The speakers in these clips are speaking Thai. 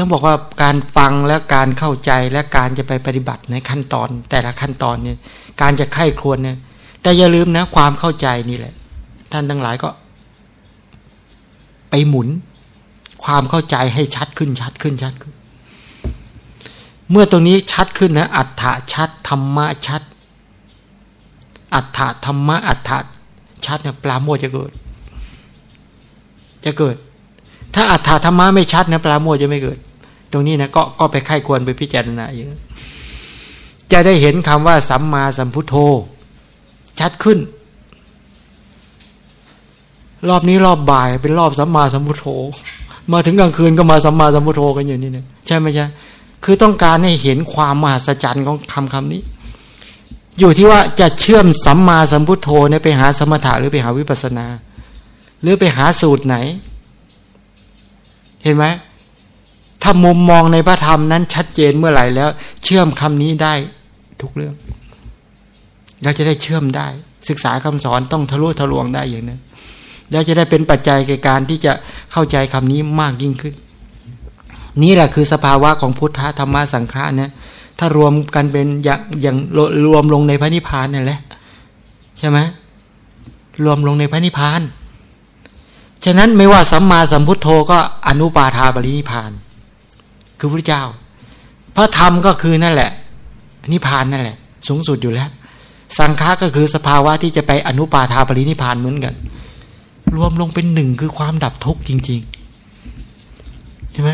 ต้องบอกว่าการฟังและการเข้าใจและการจะไปปฏิบัติในขั้นตอน แต่ละขั้นตอนเนี่ยการจะไข้ควรเนี่ยแต่อย่าลืมนะความเข้าใจนี่แหละ ท่านทั้งหลายก็ ไปหมุน ความเข้าใจให้ชัดขึ้นชัดขึ้นชัดขึ้น เมื่อตรงนี้ชัดขึ้นนะอัฏฐชัดธรรมะชัด อัฏฐธรรมะอัฏฐชัดเนี่ยปลาโมจะเกิด จะเกิด ถ้าอัฏฐธรรมะไม่ชัดนะปลาโมจะไม่เกิด ตรงนี้นะก็ก็ไปไข้ควรไปพิจารณาอยู่จะได้เห็นคำว่า สัมมาสัมพุทโธ ชัดขึ้น รอบนี้รอบบ่ายเป็นรอบสัมมาสัมพุทโธ มาถึงกลางคืนก็มาสัมมาสัมพุทโธกันอยู่นี่เนี่ยใช่ไหมใช่คือต้องการให้เห็นความมหัศจรรย์ของคำคำนี้ อยู่ที่ว่าจะเชื่อมสัมมาสัมพุทโธเนี่ยไปหาสมถะหรือไปหาวิปัสนา หรือไปหาสูตรไหน เห็นไหม ถ้ามุมมองในพระธรรมนั้นชัดเจนเมื่อไหร่แล้ว เชื่อมคำนี้ได้ทุกเรื่อง เราจะได้เชื่อมได้ ศึกษาคำสอนต้องทะลุทะลวงได้อย่างนั้นแล้วจะได้เป็นปัจจัยในการที่จะเข้าใจคำนี้มากยิ่งขึ้น นี่แหละคือสภาวะของพุทธธรรมสังฆานะถ้ารวมกันเป็นอย่างอย่างรวมลงในพระนิพพานนั่นแหละใช่ไหมรวมลงในพระนิพพานฉะนั้นไม่ว่าสัมมาสัมพุทโธก็อนุปาทาบรินิพพาน คือพระเจ้า พระธรรมก็คือนั่นแหละนิพพานนั่นแหละ สูงสุดอยู่แล้ว สังฆาก็คือสภาวะที่จะไปอนุปาทาบรินิพพานเหมือนกัน รวมลงเป็นหนึ่งคือความดับทุกข์จริงๆใช่ไหม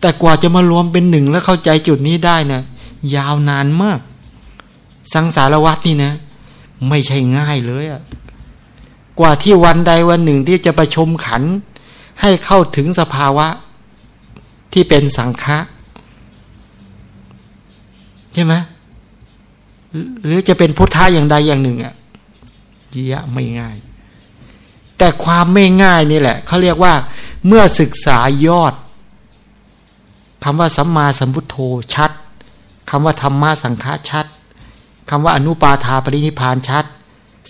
แต่กว่าจะมารวมเป็นหนึ่งแล้วเข้าใจจุดนี้ได้นะยาวนานมาก สังสารวัตนี่นะ ไม่ใช่ง่ายเลยอะกว่าที่วันใดวันหนึ่งที่จะประชมขันให้เข้าถึงสภาวะ ที่เป็นสังฆะใช่ไหมหรือจะเป็นพุทธะอย่างใดอย่างหนึ่งอะยะไม่ง่าย แต่ความไม่ง่ายนี่แหละเขาเรียกว่า เมื่อศึกษายอดคำว่าสัมมาสัมพุทโธชัดคำว่าธรรมะสังฆาชัดคำว่าอนุปาทาปรินิพานชัด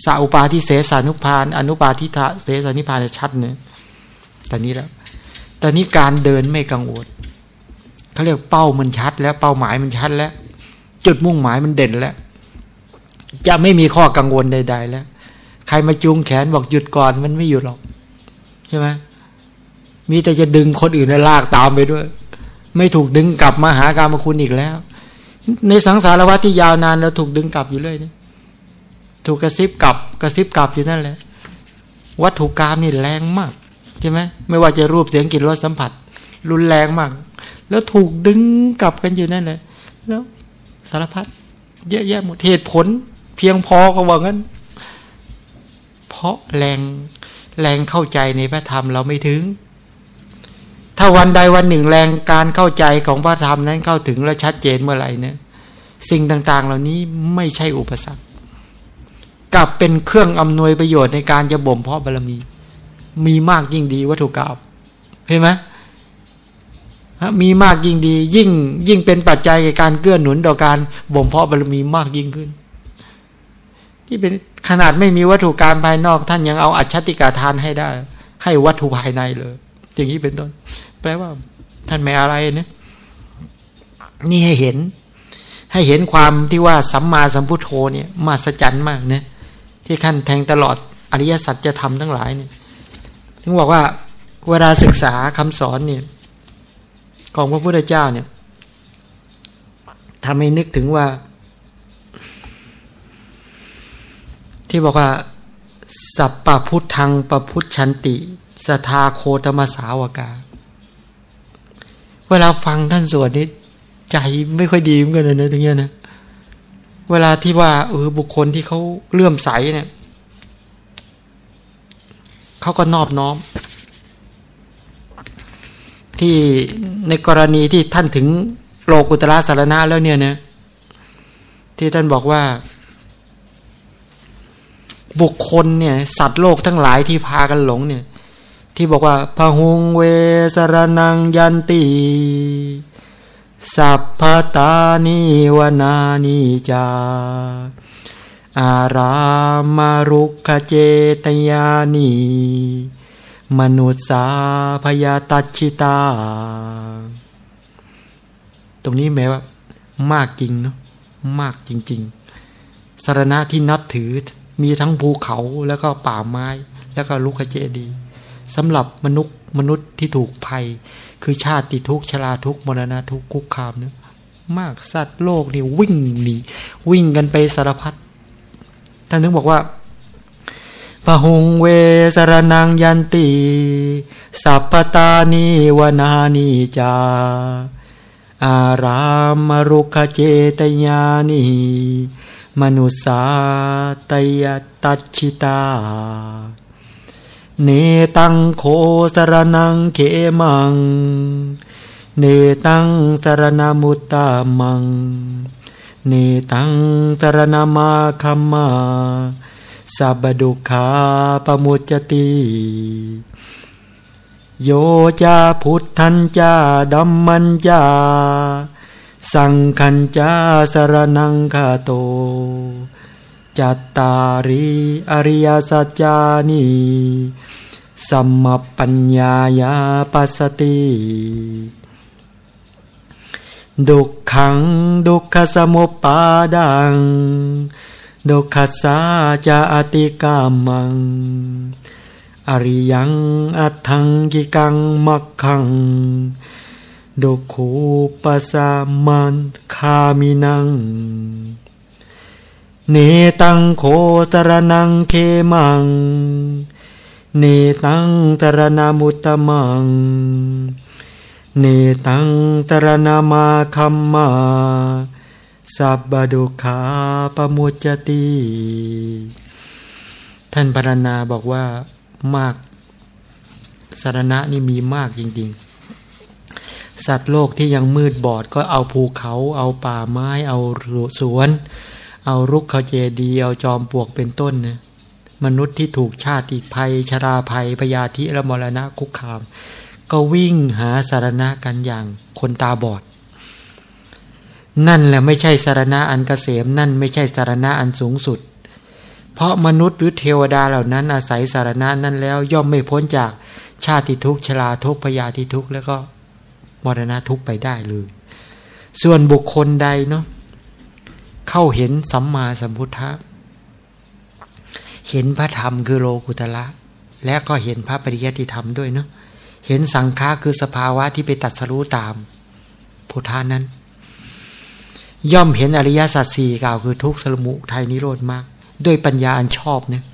สัอุปาทิเสสานุพาน อนุปาทิทาเสสานิพานชัดเนี่ยแต่นี้แล้ว แต่นี้การเดินไม่กังวลเขาเรียกเป้ามันชัด แล้วเป้าหมายมันชัดแล้ว จุดมุ่งหมายมันเด่นแล้ว จะไม่มีข้อกังวลใด ๆ แล้ว ใครมาจูงแขนบอกหยุดก่อนมันไม่หยุดหรอกใช่ไหมมีแต่จะดึงคนอื่นลากตามไปด้วย ไม่ถูกดึงกลับมาหาการมาคุณอีกแล้ว ในสังสารวัฏที่ยาวนานเราถูกดึงกลับอยู่เลยนี่ถูกกระซิบกลับ กระซิบกลับอยู่นั่นแหละวัตถุกรรมนี่แรงมาก ใช่ไหมไม่ว่าจะรูปเสียงกลิ่นรสสัมผัส รุนแรงมาก แล้วถูกดึงกลับกันอยู่นั่นแหละแล้วสารพัดเยอะแยะหมดเหตุผล เพียงพอก็ว่างั้น เพราะแรงแรงเข้าใจในพระธรรมเราไม่ถึง ถ้าวันใดวันหนึ่งแรงการเข้าใจของพระธรรมนั้นเข้าถึงและชัดเจนเมื่อไหร่เนี่ยสิ่งต่างๆ เหล่านี้ไม่ใช่อุปสรรคกลับเป็นเครื่องอำนวยประโยชน์ในการจะบ่มเพาะบารมี มีมากยิ่งดีวัตถุกรรมเห็นไหมมีมากยิ่งดี ยิ่งยิ่งเป็นปัจจัยในการเกื้อหนุนต่อการบ่มเพาะบารมีมากยิ่งขึ้น ที่เป็นขนาดไม่มีวัตถุการภายนอก ท่านยังเอาอัจฉติกาทานให้ได้ ให้วัตถุภายในเลย อย่างนี้เป็นต้น แปลว่า ท่านไม่อะไรเนี่ยนี่ให้เห็น ให้เห็นความที่ว่าสัมมาสัมพุทโธเนี่ยมาสจันมากเนี่ยที่ขั้นแทงตลอดอริยสัจจะทำทั้งหลายเนี่ย ถึงบอกว่าเวลาศึกษาคำสอนเนี่ยของพระพุทธเจ้าเนี่ยทำให้นึกถึงว่า ที่บอกว่า สัพปะพุทธังปะพุทธชันติสทาโคตมสาวกา เวลาฟังท่านสวดนี้ใจไม่ค่อยดีเหมือนกันนะตรงเนี้ยนะ เวลาที่ว่าเออบุคคลที่เขาเลื่อมใสเนี่ย เขาก็นอบน้อม ที่ในกรณีที่ท่านถึงโลกุตระสารณะแล้วเนี่ยนะที่ท่านบอกว่า บุคคลเนี่ย สัตว์โลกทั้งหลายที่พากันหลงเนี่ย ที่บอกว่าพหุงเวสรนังยันตีสัพพตานิวนานิจา อารามารุขเจตยานีมนุษสาพยาตัชิตา ตรงนี้แม้ว่ามากจริงเนาะมากจริง ๆสารณะที่นับถือมีทั้งภูเขาแล้วก็ป่าไม้ แล้วก็ลูกเจดีสำหรับมนุษย์มนุษย์ที่ถูกภัย คือชาติทุกชราทุกมรณะทุกคุกคามเนี่ยมากสัตว์โลกนี่วิ่งหนีวิ่งกันไปสารพัด ท่านถึงบอกว่าปะหงเวสรนังยันติสัพพตานิวนานิจา อารามรุขเจตยานิมนุสาตยตัชิตา เนตังโคสรนังเขมัง เนตังสรณมุตตามัง เนตังสรณมาคัมมาสับดุขาปมุจติโยจาพุทธันจาดัมมันจา สังคัญจาสรนังคาโต จัตตาริอริยสัจจานีสัมมปัญญายาปัสสติ ดุขังดุขสมุปปาดัง ดุขัสสาจะอติกามัง อริยังอัทังกิกังมักขัง ดุขูปสามันคามินัง เนตังโคตรนังเคมัง เนตังตรนามุตตมัง เนตังตรนามาคัมมา สับบดุขาปมุจติ ท่านปรณาบอกว่ามากสารณะนี่มีมากจริงๆ สัตว์โลกที่ยังมืดบอดก็เอาภูเขา เอาป่าไม้ เอาสวน เอารุกขเจดีเอาจอมปลวกเป็นต้นนะมนุษย์ที่ถูกชาติภัยชราภัยพยาธิและมรณะคุกคาม ก็วิ่งหาสารณะกันอย่างคนตาบอด นั่นแหละไม่ใช่สารณะอันกเกษมนั่นไม่ใช่สารณะอันสูงสุด เพราะมนุษย์หรือเทวดาเหล่านั้นอาศัยสารณะนั้นแล้วย่อมไม่พ้นจากชาติทุกข์ชราทุกข์พยาธิทุกข์แล้วก็มรณะทุกข์ไปได้เลย ส่วนบุคคลใดเนาะเข้าเห็นสัมมาสัมพุทธะเห็นพระธรรมคือโลกุตละและก็เห็นพระปริยัติธรรมด้วยเนาะ เห็นสังฆาคือสภาวะที่ไปตัดสรู้ตามพุทธานั้น ย่อมเห็นอริยสัจสี่กล่าวคือทุกสมุทัยนิโรธมาก ด้วยปัญญาอันชอบเนี่ย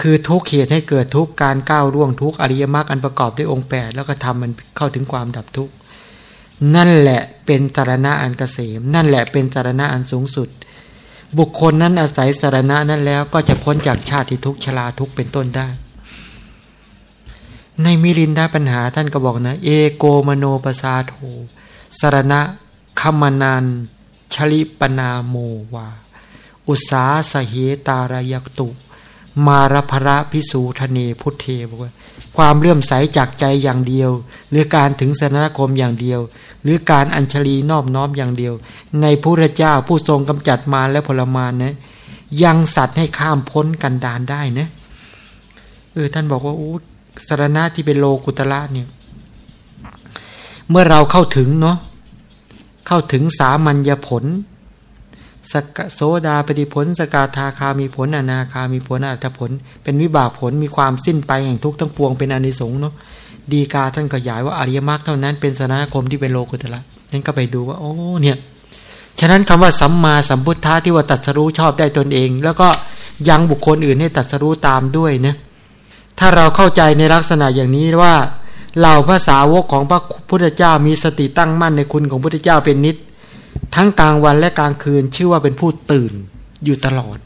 คือทุกเหตุให้เกิดทุกการก้าวร่วงทุกอริยมรรคอันประกอบด้วยองค์แปดแล้วก็ทำมันเข้าถึงความดับทุกข์นั่นแหละเป็นสารณะอันกเกษม นั่นแหละเป็นสารณะอันสูงสุด บุคคลนั้นอาศัยสารณะนั้นแล้วก็จะพ้นจากชาติทุกข์ชราทุกข์เป็นต้นได้ ในมิรินดาปัญหาท่านก็บอกนะ เอโกมโนปสาโทสารณะคมนานชลิปนาโมวา อุสาสเหตารยักตุ มารพระพิสูทเนพุทเทบอกว่าความเลื่อมใสจากใจอย่างเดียว หรือการถึงสนคมอย่างเดียว หรือการอัญชลีนอบน้อมอย่างเดียว ในพระเจ้าผู้ทรงกำจัดมารและผลมานนะยังสัตว์ให้ข้ามพ้นกันดานได้นะเออท่านบอกว่าอู้ สารณะที่เป็นโลกุตละเนี่ยเมื่อเราเข้าถึงเนาะเข้าถึงสามัญญผลสกโสดาปฏิผล สกาธาคามีผลอนาคามีผลอัตผล เป็นวิบากผลมีความสิ้นไปแห่งทุกทั้งปวงเป็นอนิสงส์เนาะดีกาท่านขยายว่าอริยมรรคเท่านั้นเป็นสนาคมที่เป็นโลกุตละนั่นก็ไปดูว่าโอ้เนี่ยฉะนั้นคำว่าสัมมาสัมพุทธะที่ว่าตัดสรู้ชอบได้ตนเอง แล้วก็ยังบุคคลอื่นให้ตัดสรู้ตามด้วยนะ ถ้าเราเข้าใจในลักษณะอย่างนี้ว่าเหล่าภาษาวกของพระพุทธเจ้ามีสติตั้งมั่นในคุณของพุทธเจ้าเป็นนิด ทั้งกลางวันและกลางคืนชื่อว่าเป็นผู้ตื่นอยู่ตลอด